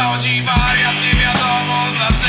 zachodzi wariat Nie wiadomo dlaczego.